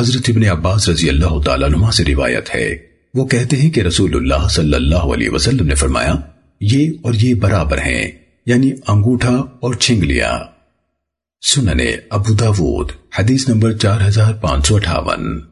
حضرت ابن عباس رضی اللہ تعالیٰ عنہ سے روایت ہے۔ وہ کہتے ہیں کہ رسول اللہ صلی اللہ علیہ وسلم نے فرمایا، یہ اور یہ برابر ہیں یعنی انگوٹھا اور چھنگلیا سننے ابو داود، حدیث نمبر چار ہزار پانچ سو اٹھاون۔